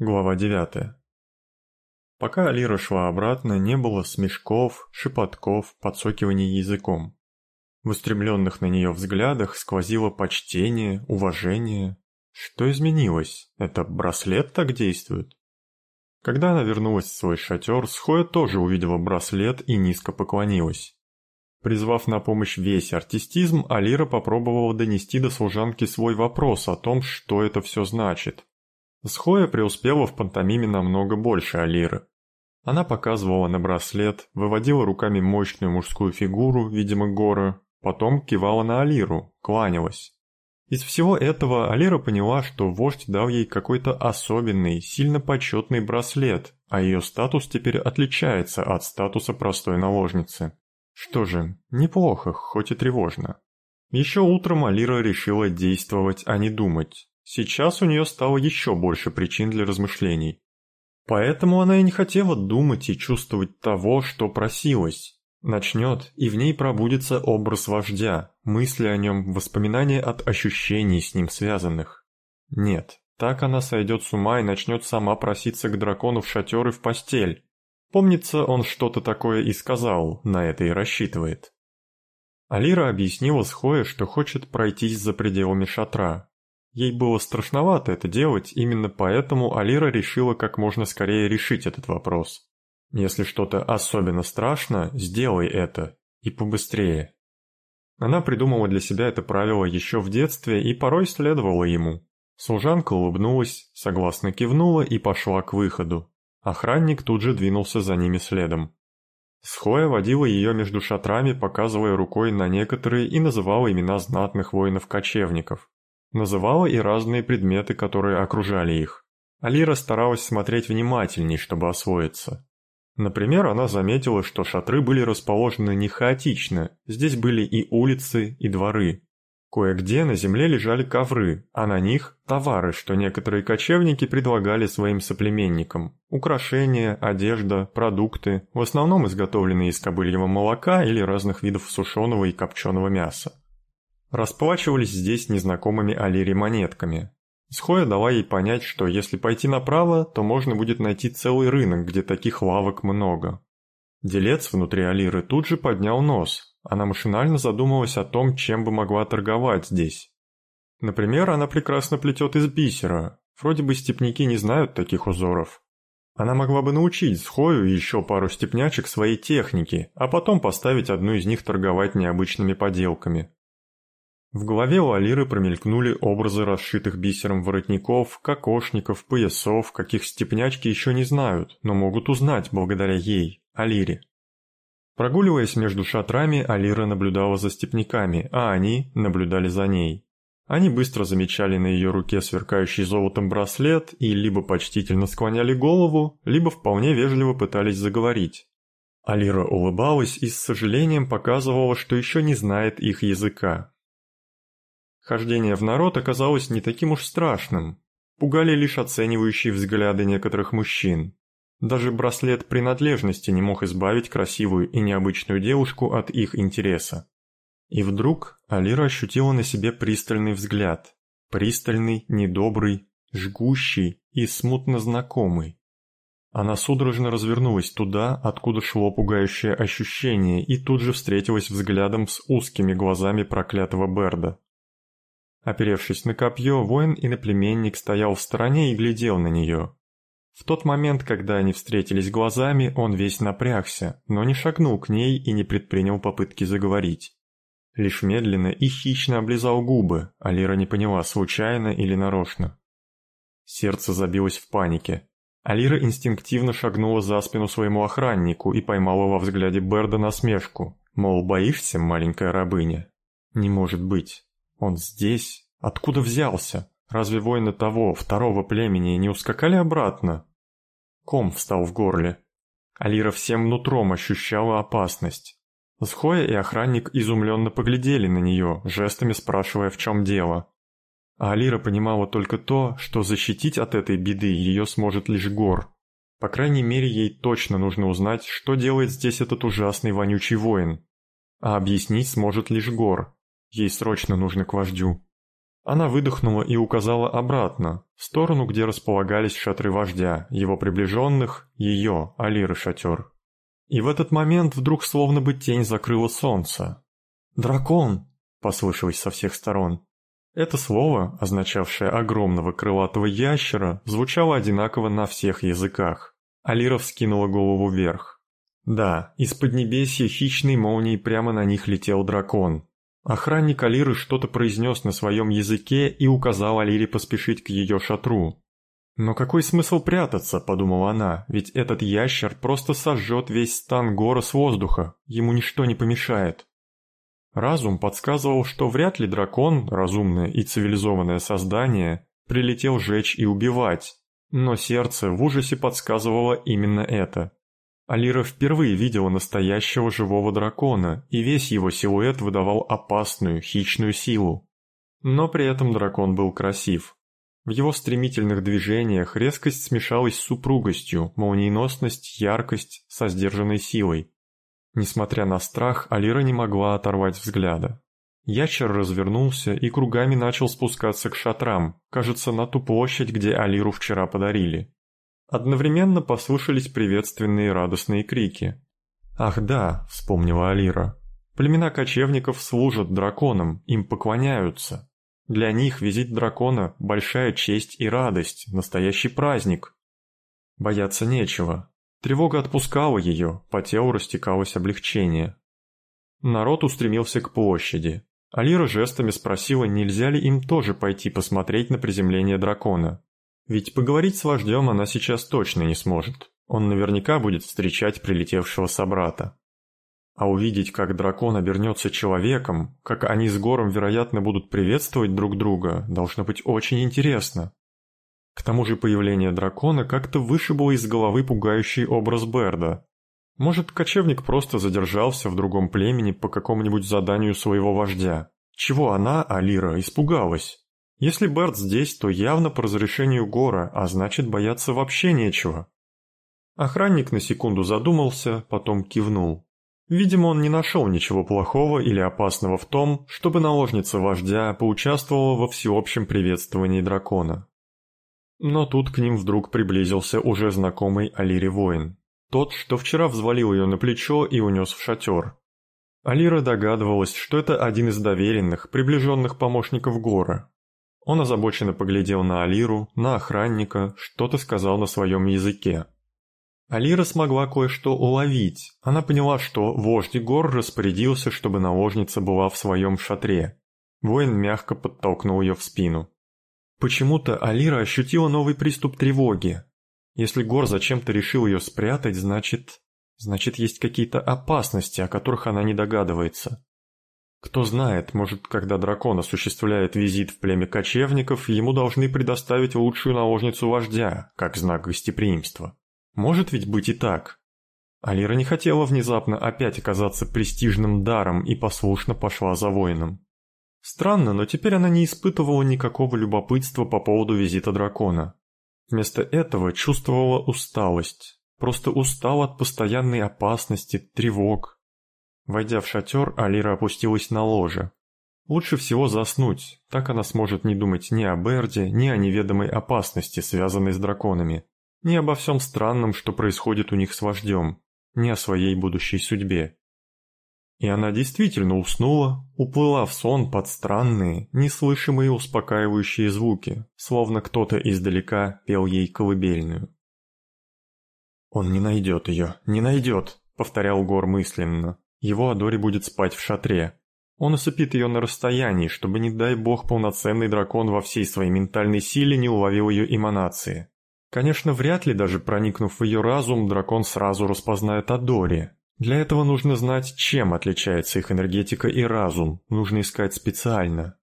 Глава 9. Пока Алира шла обратно, не было смешков, шепотков, подсокиваний языком. В устремленных на нее взглядах сквозило почтение, уважение. Что изменилось? Это браслет так действует? Когда она вернулась в свой шатер, Схоя тоже увидела браслет и низко поклонилась. Призвав на помощь весь артистизм, Алира попробовала донести до служанки свой вопрос о том, что это все значит. Схоя преуспела в пантомиме намного больше Алиры. Она показывала на браслет, выводила руками мощную мужскую фигуру, видимо, горы, потом кивала на Алиру, кланялась. Из всего этого Алира поняла, что вождь дал ей какой-то особенный, сильно почетный браслет, а ее статус теперь отличается от статуса простой наложницы. Что же, неплохо, хоть и тревожно. Еще утром Алира решила действовать, а не думать. Сейчас у нее стало еще больше причин для размышлений. Поэтому она и не хотела думать и чувствовать того, что просилась. Начнет, и в ней пробудется образ вождя, мысли о нем, воспоминания от ощущений с ним связанных. Нет, так она сойдет с ума и начнет сама проситься к дракону в шатер и в постель. Помнится, он что-то такое и сказал, на это и рассчитывает. Алира объяснила Схое, что хочет пройтись за пределами шатра, Ей было страшновато это делать, именно поэтому Алира решила как можно скорее решить этот вопрос. Если что-то особенно страшно, сделай это, и побыстрее. Она придумала для себя это правило еще в детстве и порой следовала ему. Служанка улыбнулась, согласно кивнула и пошла к выходу. Охранник тут же двинулся за ними следом. Схоя водила ее между шатрами, показывая рукой на некоторые и называла имена знатных воинов-кочевников. Называла и разные предметы, которые окружали их. Алира старалась смотреть внимательней, чтобы освоиться. Например, она заметила, что шатры были расположены не хаотично, здесь были и улицы, и дворы. Кое-где на земле лежали ковры, а на них – товары, что некоторые кочевники предлагали своим соплеменникам. Украшения, одежда, продукты, в основном изготовленные из кобыльего молока или разных видов сушеного и копченого мяса. Расплачивались здесь незнакомыми Алире монетками. Схоя дала ей понять, что если пойти направо, то можно будет найти целый рынок, где таких лавок много. Делец внутри Алиры тут же поднял нос. Она машинально задумалась о том, чем бы могла торговать здесь. Например, она прекрасно плетет из бисера. Вроде бы степняки не знают таких узоров. Она могла бы научить Схою и еще пару степнячек своей технике, а потом поставить одну из них торговать необычными поделками. В голове у Алиры промелькнули образы расшитых бисером воротников, кокошников, поясов, каких степнячки еще не знают, но могут узнать благодаря ей, Алире. Прогуливаясь между шатрами, Алира наблюдала за степняками, а они наблюдали за ней. Они быстро замечали на ее руке сверкающий золотом браслет и либо почтительно склоняли голову, либо вполне вежливо пытались заговорить. Алира улыбалась и с сожалением показывала, что еще не знает их языка. Хождение в народ оказалось не таким уж страшным. Пугали лишь оценивающие взгляды некоторых мужчин. Даже браслет принадлежности не мог избавить красивую и необычную девушку от их интереса. И вдруг Алира ощутила на себе пристальный взгляд. Пристальный, недобрый, жгущий и смутно знакомый. Она судорожно развернулась туда, откуда шло пугающее ощущение, и тут же встретилась взглядом с узкими глазами проклятого Берда. Оперевшись на копье, воин и наплеменник стоял в стороне и глядел на нее. В тот момент, когда они встретились глазами, он весь напрягся, но не шагнул к ней и не предпринял попытки заговорить. Лишь медленно и хищно облизал губы, а Лира не поняла, случайно или нарочно. Сердце забилось в панике. Алира инстинктивно шагнула за спину своему охраннику и поймала во взгляде Берда насмешку, мол, боишься, маленькая рабыня? Не может быть. Он здесь? Откуда взялся? Разве воины того, второго племени не ускакали обратно? Ком встал в горле. Алира всем нутром ощущала опасность. Схоя и охранник изумленно поглядели на нее, жестами спрашивая, в чем дело. А Алира понимала только то, что защитить от этой беды ее сможет лишь Гор. По крайней мере, ей точно нужно узнать, что делает здесь этот ужасный вонючий воин. А объяснить сможет лишь Гор. Ей срочно нужно к вождю. Она выдохнула и указала обратно, в сторону, где располагались шатры вождя, его приближенных, ее, Алиры шатер. И в этот момент вдруг словно бы тень закрыла солнце. «Дракон!» — послышалось со всех сторон. Это слово, означавшее огромного крылатого ящера, звучало одинаково на всех языках. Алира вскинула голову вверх. Да, из поднебесья хищной молнией прямо на них летел дракон, Охранник Алиры что-то произнес на своем языке и указал Алире поспешить к ее шатру. «Но какой смысл прятаться?» – подумала она, ведь этот ящер просто сожжет весь стан гора с воздуха, ему ничто не помешает. Разум подсказывал, что вряд ли дракон, разумное и цивилизованное создание, прилетел жечь и убивать, но сердце в ужасе подсказывало именно это. Алира впервые видела настоящего живого дракона, и весь его силуэт выдавал опасную, хищную силу. Но при этом дракон был красив. В его стремительных движениях резкость смешалась с супругостью, молниеносность, яркость со сдержанной силой. Несмотря на страх, Алира не могла оторвать взгляда. Ящер развернулся и кругами начал спускаться к шатрам, кажется, на ту площадь, где Алиру вчера подарили. Одновременно послышались приветственные радостные крики. «Ах да», — вспомнила Алира, — «племена кочевников служат драконам, им поклоняются. Для них визит дракона — большая честь и радость, настоящий праздник. Бояться нечего. Тревога отпускала ее, по телу растекалось облегчение. Народ устремился к площади. Алира жестами спросила, нельзя ли им тоже пойти посмотреть на приземление дракона. Ведь поговорить с вождем она сейчас точно не сможет. Он наверняка будет встречать прилетевшего собрата. А увидеть, как дракон обернется человеком, как они с Гором, вероятно, будут приветствовать друг друга, должно быть очень интересно. К тому же появление дракона как-то вышибло из головы пугающий образ Берда. Может, кочевник просто задержался в другом племени по какому-нибудь заданию своего вождя. Чего она, Алира, испугалась? Если Берт здесь, то явно по разрешению Гора, а значит бояться вообще нечего. Охранник на секунду задумался, потом кивнул. Видимо, он не нашел ничего плохого или опасного в том, чтобы наложница вождя поучаствовала во всеобщем приветствовании дракона. Но тут к ним вдруг приблизился уже знакомый Алире воин. Тот, что вчера взвалил ее на плечо и унес в шатер. Алира догадывалась, что это один из доверенных, приближенных помощников Гора. Он озабоченно поглядел на Алиру, на охранника, что-то сказал на своем языке. Алира смогла кое-что уловить. Она поняла, что вождь гор распорядился, чтобы наложница была в своем шатре. Воин мягко подтолкнул ее в спину. Почему-то Алира ощутила новый приступ тревоги. Если Гор зачем-то решил ее спрятать, значит... Значит, есть какие-то опасности, о которых она не догадывается. Кто знает, может, когда дракон осуществляет визит в племя кочевников, ему должны предоставить лучшую наложницу вождя, как знак гостеприимства. Может ведь быть и так. Алира не хотела внезапно опять оказаться престижным даром и послушно пошла за воином. Странно, но теперь она не испытывала никакого любопытства по поводу визита дракона. Вместо этого чувствовала усталость. Просто устала от постоянной опасности, тревог, Войдя в шатер, Алира опустилась на ложе. Лучше всего заснуть, так она сможет не думать ни о Берде, ни о неведомой опасности, связанной с драконами, ни обо всем странном, что происходит у них с вождем, ни о своей будущей судьбе. И она действительно уснула, уплыла в сон под странные, неслышимые успокаивающие звуки, словно кто-то издалека пел ей колыбельную. «Он не найдет ее, не найдет», — повторял Гор мысленно. Его Адори будет спать в шатре. Он усыпит ее на расстоянии, чтобы, не дай бог, полноценный дракон во всей своей ментальной силе не уловил ее эманации. Конечно, вряд ли даже проникнув в ее разум, дракон сразу распознает Адори. Для этого нужно знать, чем отличается их энергетика и разум, нужно искать специально.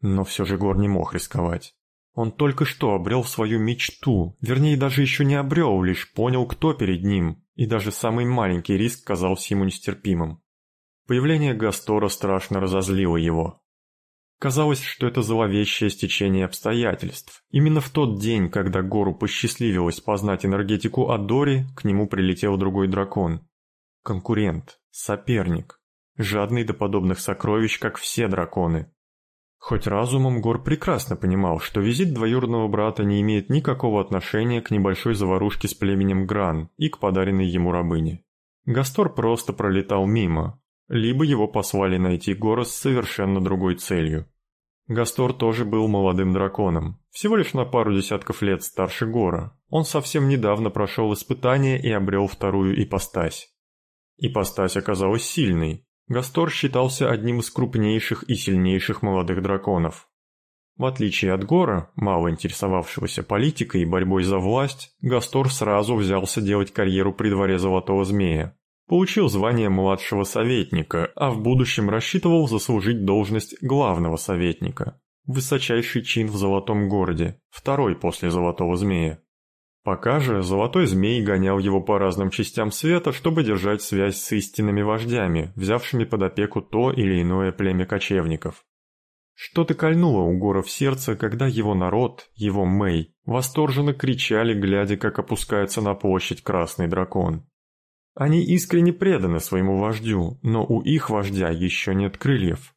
Но все же Гор не мог рисковать. Он только что обрел свою мечту, вернее даже еще не обрел, лишь понял, кто перед ним, и даже самый маленький риск казался ему нестерпимым. Появление Гастора страшно разозлило его. Казалось, что это зловещее стечение обстоятельств. Именно в тот день, когда Гору посчастливилось познать энергетику Адори, к нему прилетел другой дракон. Конкурент, соперник, жадный до подобных сокровищ, как все драконы. Хоть разумом Гор прекрасно понимал, что визит двоюродного брата не имеет никакого отношения к небольшой заварушке с племенем Гран и к подаренной ему рабыне. Гастор просто пролетал мимо, либо его послали найти Гора с совершенно другой целью. Гастор тоже был молодым драконом, всего лишь на пару десятков лет старше Гора. Он совсем недавно прошел испытание и обрел вторую ипостась. Ипостась оказалась сильной. Гастор считался одним из крупнейших и сильнейших молодых драконов. В отличие от Гора, мало интересовавшегося политикой и борьбой за власть, Гастор сразу взялся делать карьеру при дворе Золотого Змея. Получил звание младшего советника, а в будущем рассчитывал заслужить должность главного советника. Высочайший чин в Золотом Городе, второй после Золотого Змея. Пока же Золотой Змей гонял его по разным частям света, чтобы держать связь с истинными вождями, взявшими под опеку то или иное племя кочевников. Что-то кольнуло у Гора в сердце, когда его народ, его Мэй, восторженно кричали, глядя, как опускается на площадь красный дракон. Они искренне преданы своему вождю, но у их вождя еще нет крыльев.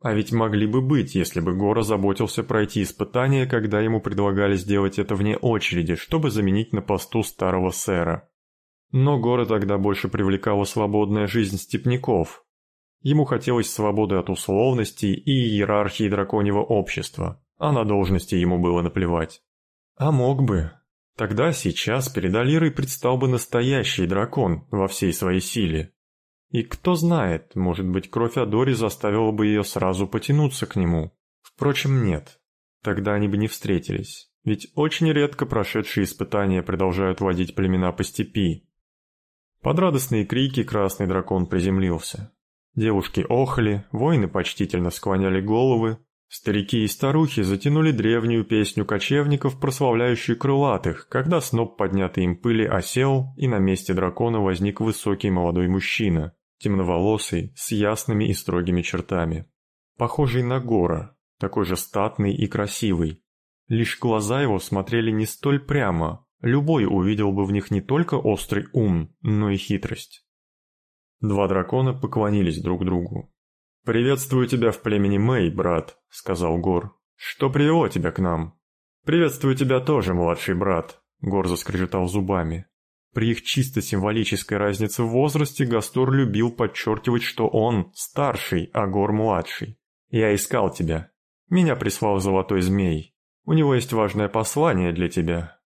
А ведь могли бы быть, если бы Гора заботился пройти испытание, когда ему предлагали сделать это вне очереди, чтобы заменить на посту старого сэра. Но Гора тогда больше привлекала свободная жизнь степняков. Ему хотелось свободы от условностей и иерархии драконьего общества, а на должности ему было наплевать. А мог бы, Тогда сейчас перед Алирой предстал бы настоящий дракон во всей своей силе. И кто знает, может быть, кровь Адори заставила бы ее сразу потянуться к нему. Впрочем, нет. Тогда они бы не встретились. Ведь очень редко прошедшие испытания продолжают водить племена по степи. Под радостные крики красный дракон приземлился. Девушки охали, воины почтительно склоняли головы, Старики и старухи затянули древнюю песню кочевников, прославляющую крылатых, когда сноп поднятый им пыли осел, и на месте дракона возник высокий молодой мужчина, темноволосый, с ясными и строгими чертами. Похожий на гора, такой же статный и красивый. Лишь глаза его смотрели не столь прямо, любой увидел бы в них не только острый ум, но и хитрость. Два дракона поклонились друг другу. «Приветствую тебя в племени Мэй, брат», — сказал Гор. «Что привело тебя к нам?» «Приветствую тебя тоже, младший брат», — Гор заскрежетал зубами. При их чисто символической разнице в возрасте Гастор любил подчеркивать, что он старший, а Гор младший. «Я искал тебя. Меня прислал Золотой Змей. У него есть важное послание для тебя.